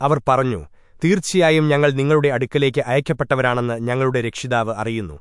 അവർ പറഞ്ഞു തീർച്ചയായും ഞങ്ങൾ നിങ്ങളുടെ അടുക്കലേക്ക് അയക്കപ്പെട്ടവരാണെന്ന് ഞങ്ങളുടെ രക്ഷിതാവ് അറിയുന്നു.